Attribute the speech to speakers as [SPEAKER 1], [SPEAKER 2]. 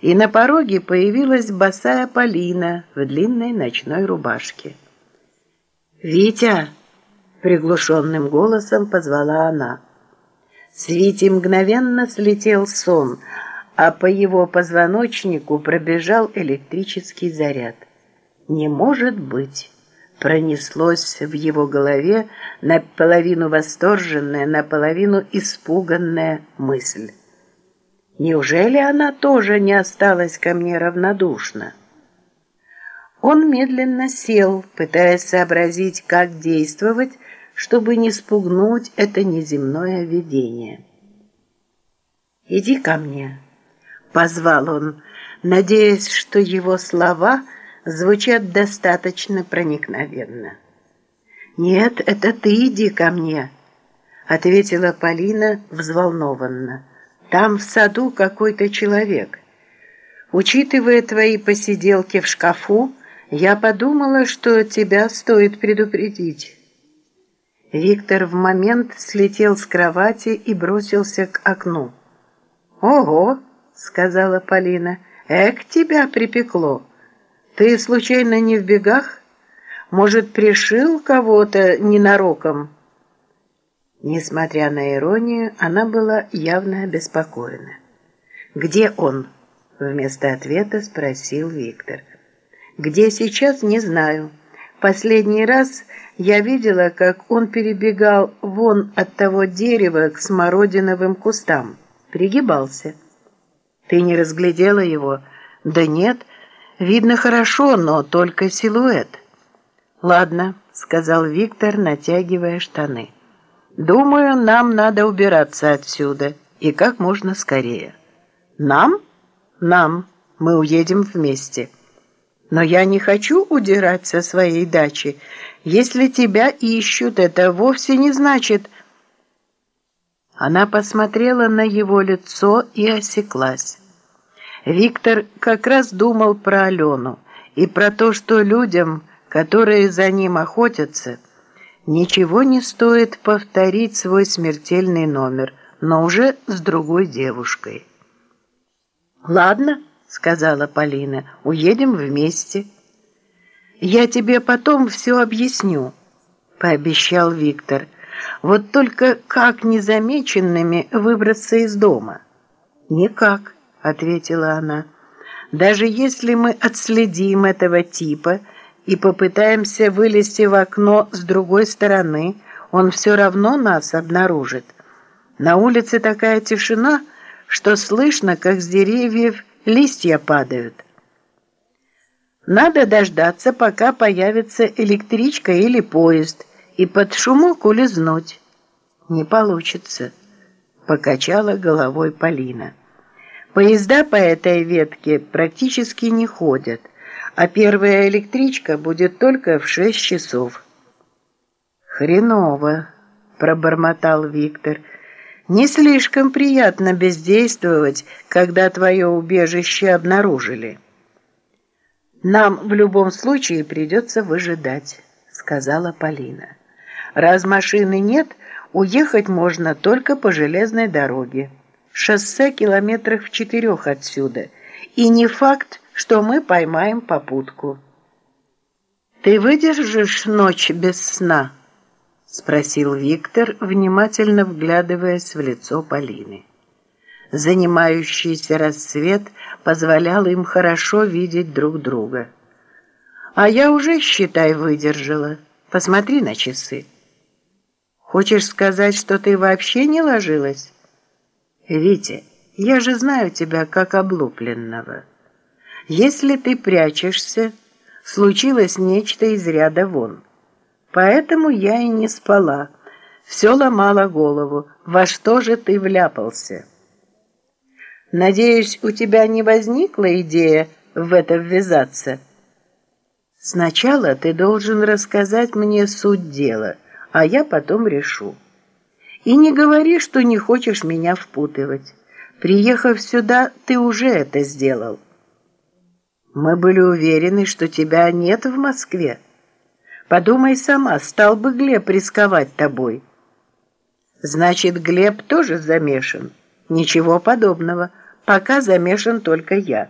[SPEAKER 1] и на пороге появилась босая Полина в длинной ночной рубашке. «Витя!» — приглушенным голосом позвала она. С Вити мгновенно слетел сон, а по его позвоночнику пробежал электрический заряд. «Не может быть!» Пронеслось в его голове наполовину восторженная, наполовину испуганная мысль. Неужели она тоже не осталась ко мне равнодушна? Он медленно сел, пытаясь сообразить, как действовать, чтобы не спугнуть это неземное видение. «Иди ко мне», — позвал он, надеясь, что его слова звучат достаточно проникновенно. «Нет, это ты иди ко мне», — ответила Полина взволнованно. Там в саду какой-то человек. Учитывая твои посиделки в шкафу, я подумала, что тебя стоит предупредить». Виктор в момент слетел с кровати и бросился к окну. «Ого!» — сказала Полина. «Эк, тебя припекло! Ты случайно не в бегах? Может, пришил кого-то ненароком?» Несмотря на иронию, она была явно обеспокоена. «Где он?» – вместо ответа спросил Виктор. «Где сейчас, не знаю. Последний раз я видела, как он перебегал вон от того дерева к смородиновым кустам. Пригибался». «Ты не разглядела его?» «Да нет. Видно хорошо, но только силуэт». «Ладно», – сказал Виктор, натягивая штаны. Думаю, нам надо убираться отсюда, и как можно скорее. Нам? Нам. Мы уедем вместе. Но я не хочу удирать со своей дачи. Если тебя ищут, это вовсе не значит... Она посмотрела на его лицо и осеклась. Виктор как раз думал про Алену и про то, что людям, которые за ним охотятся, Ничего не стоит повторить свой смертельный номер, но уже с другой девушкой. «Ладно», — сказала Полина, — «уедем вместе». «Я тебе потом все объясню», — пообещал Виктор. «Вот только как незамеченными выбраться из дома?» «Никак», — ответила она. «Даже если мы отследим этого типа», и попытаемся вылезти в окно с другой стороны, он все равно нас обнаружит. На улице такая тишина, что слышно, как с деревьев листья падают. Надо дождаться, пока появится электричка или поезд, и под шумок улизнуть. Не получится, покачала головой Полина. Поезда по этой ветке практически не ходят а первая электричка будет только в шесть часов. «Хреново», — пробормотал Виктор. «Не слишком приятно бездействовать, когда твое убежище обнаружили». «Нам в любом случае придется выжидать», — сказала Полина. «Раз машины нет, уехать можно только по железной дороге. Шоссе километрах в четырех отсюда. И не факт, что мы поймаем попутку. «Ты выдержишь ночь без сна?» — спросил Виктор, внимательно вглядываясь в лицо Полины. Занимающийся рассвет позволял им хорошо видеть друг друга. «А я уже, считай, выдержала. Посмотри на часы». «Хочешь сказать, что ты вообще не ложилась?» «Витя, я же знаю тебя как облупленного». Если ты прячешься, случилось нечто из ряда вон. Поэтому я и не спала, все ломала голову, во что же ты вляпался. Надеюсь, у тебя не возникла идея в это ввязаться? Сначала ты должен рассказать мне суть дела, а я потом решу. И не говори, что не хочешь меня впутывать. Приехав сюда, ты уже это сделал. Мы были уверены, что тебя нет в Москве. Подумай сама, стал бы Глеб рисковать тобой. Значит, Глеб тоже замешан? Ничего подобного. Пока замешан только я.